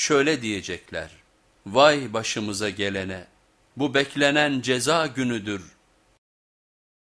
şöyle diyecekler. Vay başımıza gelene bu beklenen ceza günüdür.